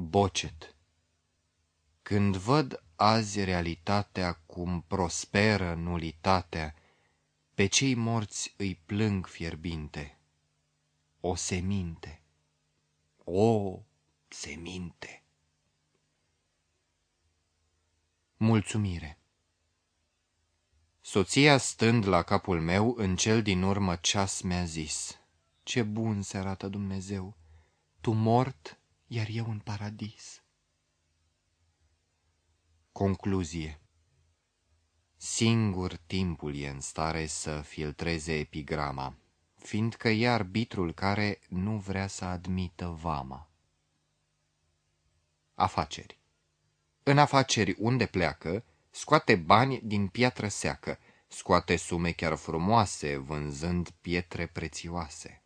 Bocet Când văd azi realitatea cum prosperă nulitatea, pe cei morți îi plâng fierbinte. O seminte, o seminte. Mulțumire Soția stând la capul meu, în cel din urmă ceas mi-a zis, Ce bun se arată Dumnezeu, tu mort, iar eu în paradis. Concluzie Singur timpul e în stare să filtreze epigrama, fiindcă e arbitrul care nu vrea să admită vama. Afaceri În afaceri unde pleacă, scoate bani din piatră seacă, scoate sume chiar frumoase, vânzând pietre prețioase.